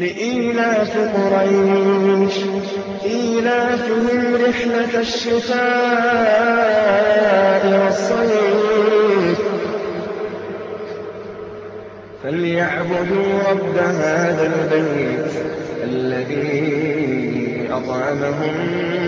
لإيلاف قريش. إيلافهم رحلة الشتاء والصيف. فليعبدوا رب هذا البيت الذي أطعمهم